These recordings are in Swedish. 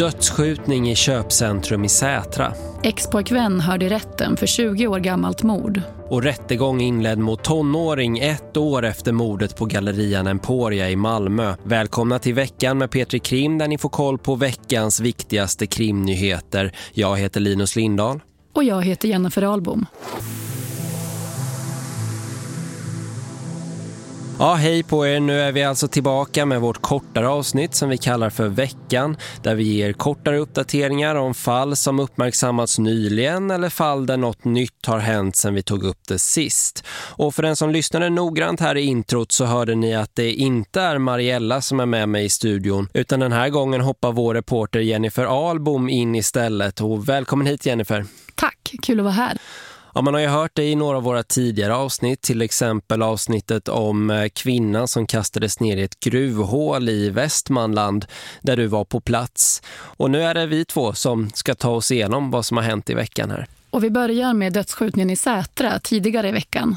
Dödsskjutning i köpcentrum i Sätra. Expojkvän hörde i rätten för 20 år gammalt mord. Och rättegång inledd mot tonåring ett år efter mordet på gallerian Emporia i Malmö. Välkomna till veckan med Petri Krim där ni får koll på veckans viktigaste krimnyheter. Jag heter Linus Lindahl. Och jag heter Jennifer Ahlbom. Ja, hej på er. Nu är vi alltså tillbaka med vårt kortare avsnitt som vi kallar för veckan. Där vi ger kortare uppdateringar om fall som uppmärksammats nyligen eller fall där något nytt har hänt sedan vi tog upp det sist. Och för den som lyssnade noggrant här i introt så hörde ni att det inte är Mariella som är med mig i studion. Utan den här gången hoppar vår reporter Jennifer Ahlbom in istället. Och välkommen hit Jennifer. Tack, kul att vara här. Ja, man har ju hört det i några av våra tidigare avsnitt, till exempel avsnittet om eh, kvinnan som kastades ner i ett gruvhål i Västmanland där du var på plats. Och nu är det vi två som ska ta oss igenom vad som har hänt i veckan här. Och vi börjar med dödsskjutningen i Sätra tidigare i veckan.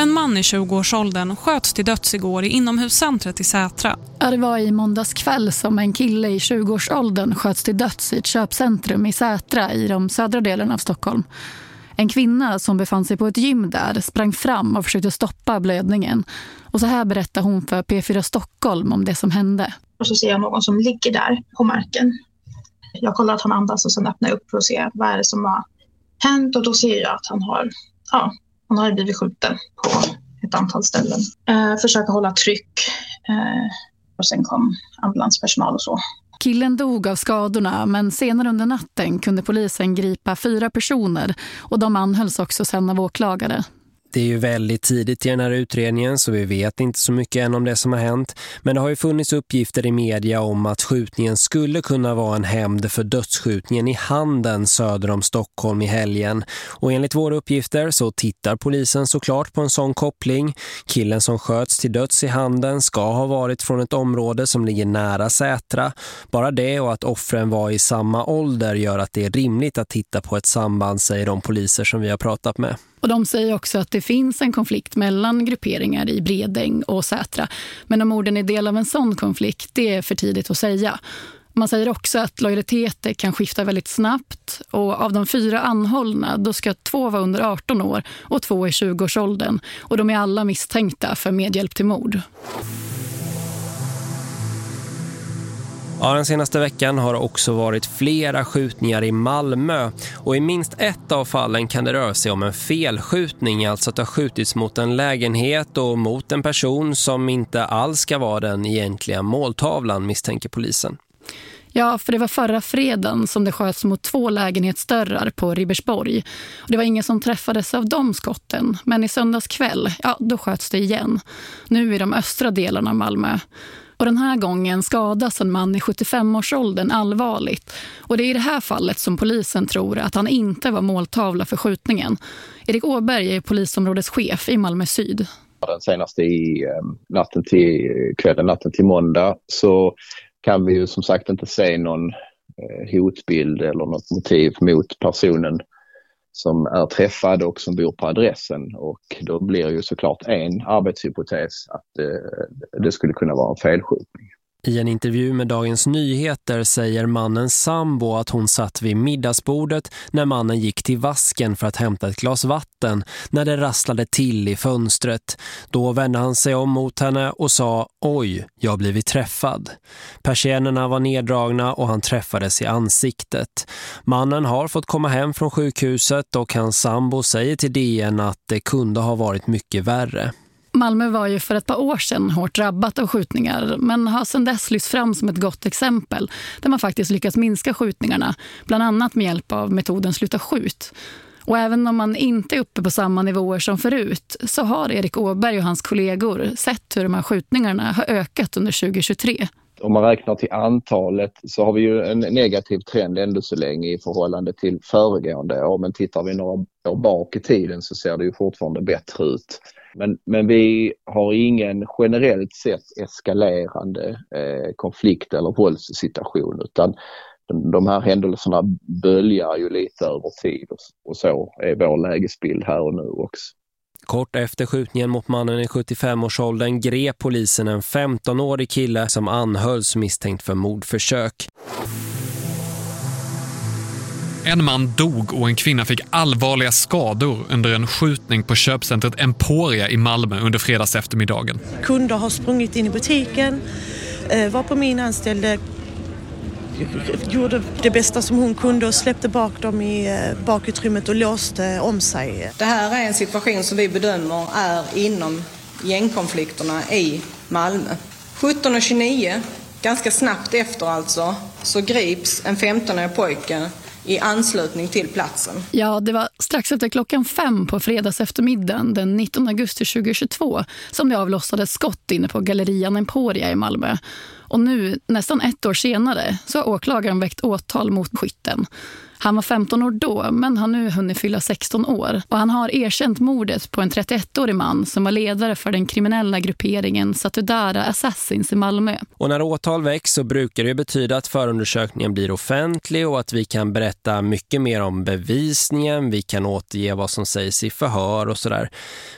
En man i 20-årsåldern sköts till döds igår i inomhuscentret i Sätra. Ja, det var i måndags kväll som en kille i 20-årsåldern sköts till döds i ett köpcentrum i Sätra i de södra delarna av Stockholm. En kvinna som befann sig på ett gym där sprang fram och försökte stoppa blödningen. Och så här berättar hon för P4 Stockholm om det som hände. Och så ser jag någon som ligger där på marken. Jag kollar att han andas och sen öppnar jag upp för att se vad är det som har hänt och då ser jag att han har ja, han har blivit skjuten på ett antal ställen. Eh, försöka hålla tryck eh, och sen kom ambulanspersonal och så. Killen dog av skadorna men senare under natten kunde polisen gripa fyra personer och de anhölls också sen av åklagare. Det är ju väldigt tidigt i den här utredningen så vi vet inte så mycket än om det som har hänt. Men det har ju funnits uppgifter i media om att skjutningen skulle kunna vara en hämnd för dödsskjutningen i Handen söder om Stockholm i helgen. Och enligt våra uppgifter så tittar polisen såklart på en sån koppling. Killen som sköts till döds i Handen ska ha varit från ett område som ligger nära Sätra. Bara det och att offren var i samma ålder gör att det är rimligt att titta på ett samband, säger de poliser som vi har pratat med. Och de säger också att det finns en konflikt mellan grupperingar i Bredäng och Sätra. Men om orden är del av en sån konflikt, det är för tidigt att säga. Man säger också att lojaliteter kan skifta väldigt snabbt och av de fyra anhållna då ska två vara under 18 år och två i 20-årsåldern och de är alla misstänkta för medhjälp till mord. Ja, den senaste veckan har det också varit flera skjutningar i Malmö och i minst ett av fallen kan det röra sig om en felskjutning, alltså att det har skjutits mot en lägenhet och mot en person som inte alls ska vara den egentliga måltavlan, misstänker polisen. Ja, för det var förra fredagen som det sköts mot två lägenhetsdörrar på Ribersborg. Och det var ingen som träffades av de skotten, men i söndags kväll, ja, då sköts det igen. Nu i de östra delarna av Malmö. Och den här gången skadas en man i 75-årsåldern allvarligt. Och det är i det här fallet som polisen tror att han inte var måltavla för skjutningen. Erik Åberg är polisområdeschef i Malmö Syd. Den senaste i eh, natten till kvällen, natten till måndag så kan vi ju som sagt inte se någon eh, hotbild eller något motiv mot personen som är träffad och som bor på adressen och då blir ju såklart en arbetshypotes att eh, det skulle kunna vara en felskjutning. I en intervju med Dagens Nyheter säger mannens sambo att hon satt vid middagsbordet när mannen gick till vasken för att hämta ett glas vatten när det rasslade till i fönstret. Då vände han sig om mot henne och sa Oj, jag har blivit träffad. Persiennerna var neddragna och han träffades i ansiktet. Mannen har fått komma hem från sjukhuset och hans sambo säger till DN att det kunde ha varit mycket värre. Malmö var ju för ett par år sedan hårt drabbat av skjutningar men har sedan dess lyfts fram som ett gott exempel där man faktiskt lyckats minska skjutningarna, bland annat med hjälp av metoden Sluta skjut. Och även om man inte är uppe på samma nivåer som förut så har Erik Åberg och hans kollegor sett hur de här skjutningarna har ökat under 2023. Om man räknar till antalet så har vi ju en negativ trend ändå så länge i förhållande till föregående år. Men tittar vi några år bak i tiden så ser det ju fortfarande bättre ut. Men, men vi har ingen generellt sett eskalerande eh, konflikt eller våldssituation utan de, de här händelserna böljar ju lite över tid och, och så är vår lägesbild här och nu också. Kort efter skjutningen mot mannen i 75-årsåldern grep polisen en 15-årig kille som anhölls misstänkt för mordförsök. En man dog och en kvinna fick allvarliga skador under en skjutning på köpcentret Emporia i Malmö under fredags eftermiddagen. Kunder har sprungit in i butiken, eh, var på min anställde gjorde det bästa som hon kunde och släppte bak dem i eh, bakutrymmet och låste om sig. Det här är en situation som vi bedömer är inom gängkonflikterna i Malmö. 17.29, ganska snabbt efter alltså, så grips en 15-årig pojke i anslutning till platsen. Ja, det var strax efter klockan fem på fredags eftermiddagen den 19 augusti 2022 som det avlossades skott inne på Gallerian Emporia i Malmö. Och nu, nästan ett år senare, så har åklagaren väckt åtal mot skytten. Han var 15 år då, men har nu hunnit fylla 16 år. Och han har erkänt mordet på en 31-årig man som var ledare för den kriminella grupperingen Satudara Assassins i Malmö. Och när åtal väcks så brukar det betyda att förundersökningen blir offentlig och att vi kan berätta mycket mer om bevisningen, vi kan återge vad som sägs i förhör och sådär.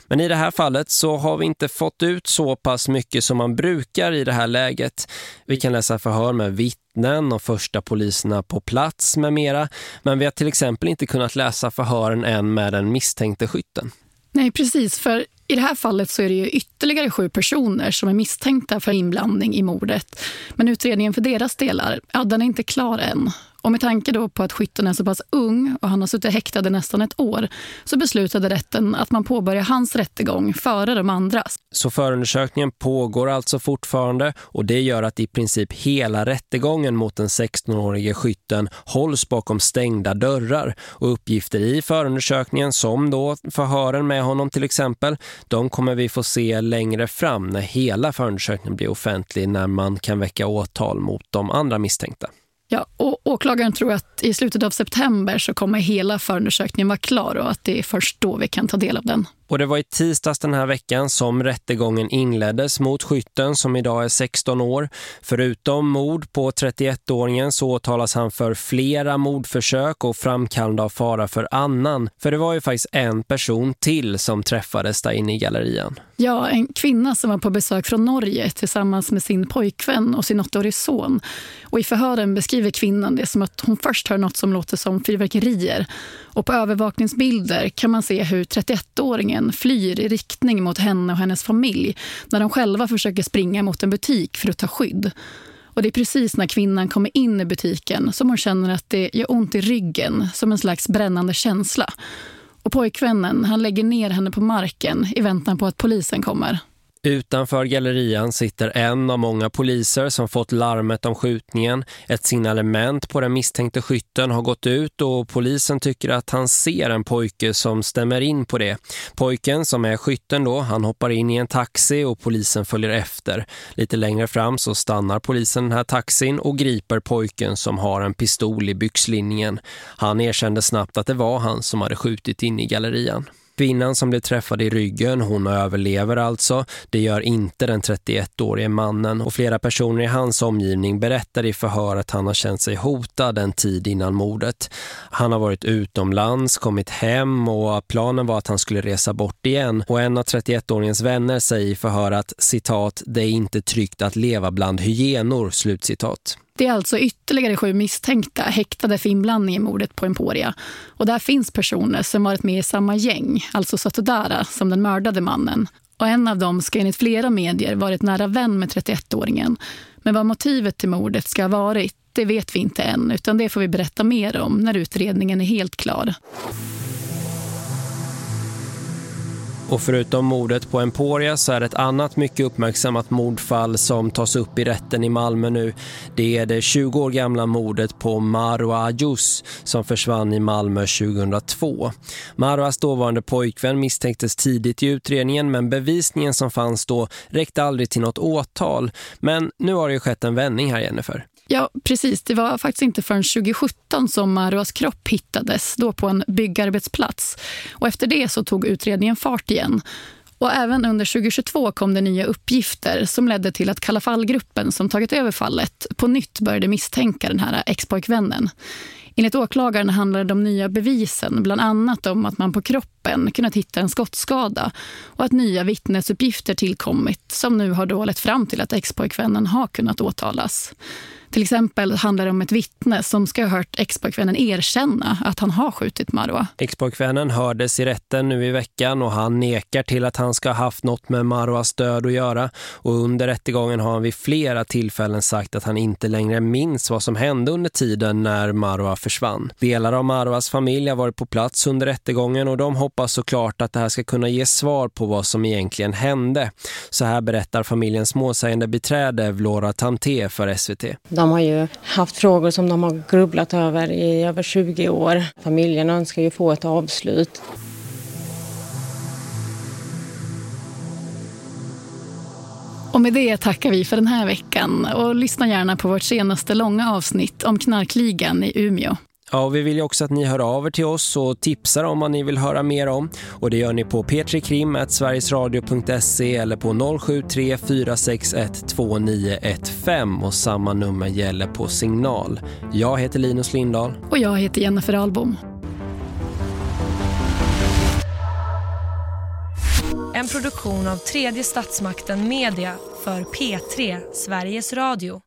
Men i det här fallet så har vi inte fått ut så pass mycket som man brukar i det här läget. Vi kan läsa förhör med vittnen och första poliserna på plats med mera. Men vi har till exempel inte kunnat läsa förhören än med den misstänkte skytten. Nej, precis. För i det här fallet så är det ju ytterligare sju personer som är misstänkta för inblandning i mordet. Men utredningen för deras delar, ja, den är inte klar än. Och med tanke då på att skytten är så pass ung och han har suttit häktad i nästan ett år så beslutade rätten att man påbörjar hans rättegång före de andras. Så förundersökningen pågår alltså fortfarande och det gör att i princip hela rättegången mot den 16-årige skytten hålls bakom stängda dörrar och uppgifter i förundersökningen som då förhören med honom till exempel de kommer vi få se längre fram när hela förundersökningen blir offentlig när man kan väcka åtal mot de andra misstänkta. Ja, och åklagaren tror att i slutet av september så kommer hela förundersökningen vara klar och att det är först då vi kan ta del av den. Och det var i tisdags den här veckan som rättegången inleddes mot skytten som idag är 16 år. Förutom mord på 31-åringen så åtalas han för flera mordförsök och framkallande av fara för annan. För det var ju faktiskt en person till som träffades där inne i gallerian. Ja, en kvinna som var på besök från Norge tillsammans med sin pojkvän och sin åttaårig son. Och i förhören beskriver kvinnan det som att hon först hör något som låter som fyrverkerier. Och på övervakningsbilder kan man se hur 31-åringen flyr i riktning mot henne och hennes familj när de själva försöker springa mot en butik för att ta skydd. Och det är precis när kvinnan kommer in i butiken som hon känner att det gör ont i ryggen som en slags brännande känsla. Och pojkvännen han lägger ner henne på marken i väntan på att polisen kommer. Utanför gallerian sitter en av många poliser som fått larmet om skjutningen. Ett signalement på den misstänkte skytten har gått ut och polisen tycker att han ser en pojke som stämmer in på det. Pojken som är skytten då, han hoppar in i en taxi och polisen följer efter. Lite längre fram så stannar polisen den här taxin och griper pojken som har en pistol i byxlinjen. Han erkände snabbt att det var han som hade skjutit in i gallerian. Kvinnan som blev träffad i ryggen, hon överlever alltså. Det gör inte den 31-årige mannen och flera personer i hans omgivning berättar i förhör att han har känt sig hotad en tid innan mordet. Han har varit utomlands, kommit hem och planen var att han skulle resa bort igen. Och en av 31-åringens vänner säger i förhör att citat, det är inte tryggt att leva bland hyenor, slutcitat. Det är alltså ytterligare sju misstänkta häktade för inblandning i mordet på Emporia. Och där finns personer som varit med i samma gäng, alltså Satudara, som den mördade mannen. Och en av dem ska enligt flera medier varit nära vän med 31-åringen. Men vad motivet till mordet ska ha varit, det vet vi inte än, utan det får vi berätta mer om när utredningen är helt klar. Och förutom mordet på Emporia så är det ett annat mycket uppmärksammat mordfall som tas upp i rätten i Malmö nu. Det är det 20 år gamla mordet på Marwa Ajus som försvann i Malmö 2002. Marwas dåvarande pojkvän misstänktes tidigt i utredningen men bevisningen som fanns då räckte aldrig till något åtal. Men nu har det ju skett en vändning här Jennifer. Ja, precis. Det var faktiskt inte förrän 2017 som Maruas kropp hittades, då på en byggarbetsplats. Och efter det så tog utredningen fart igen. Och även under 2022 kom det nya uppgifter som ledde till att Kalla fallgruppen som tagit över fallet på nytt började misstänka den här expojkvännen. Enligt åklagaren handlade de nya bevisen bland annat om att man på kroppen kunnat hitta en skottskada och att nya vittnesuppgifter tillkommit som nu har då lett fram till att expojkvännen har kunnat åtalas. Till exempel handlar det om ett vittne som ska ha hört expojkvännen erkänna att han har skjutit Marwa. Expojkvännen hördes i rätten nu i veckan och han nekar till att han ska ha haft något med Marwas död att göra. Och under rättegången har han vid flera tillfällen sagt att han inte längre minns vad som hände under tiden när Marwa försvann. Delar av Marwas familj har varit på plats under rättegången och de hoppas såklart att det här ska kunna ge svar på vad som egentligen hände. Så här berättar familjens målsägande beträde Vlora Tanté för SVT. De har ju haft frågor som de har grubblat över i över 20 år. Familjen önskar ju få ett avslut. Och med det tackar vi för den här veckan och lyssna gärna på vårt senaste långa avsnitt om knarkligan i Umeå. Ja, vi vill ju också att ni hör av er till oss och tipsar om vad ni vill höra mer om. Och det gör ni på p3krim.sverigesradio.se eller på 073 461 2915 och samma nummer gäller på signal. Jag heter Linus Lindahl. Och jag heter Jennifer Ahlbom. En produktion av tredje statsmakten Media för P3 Sveriges Radio.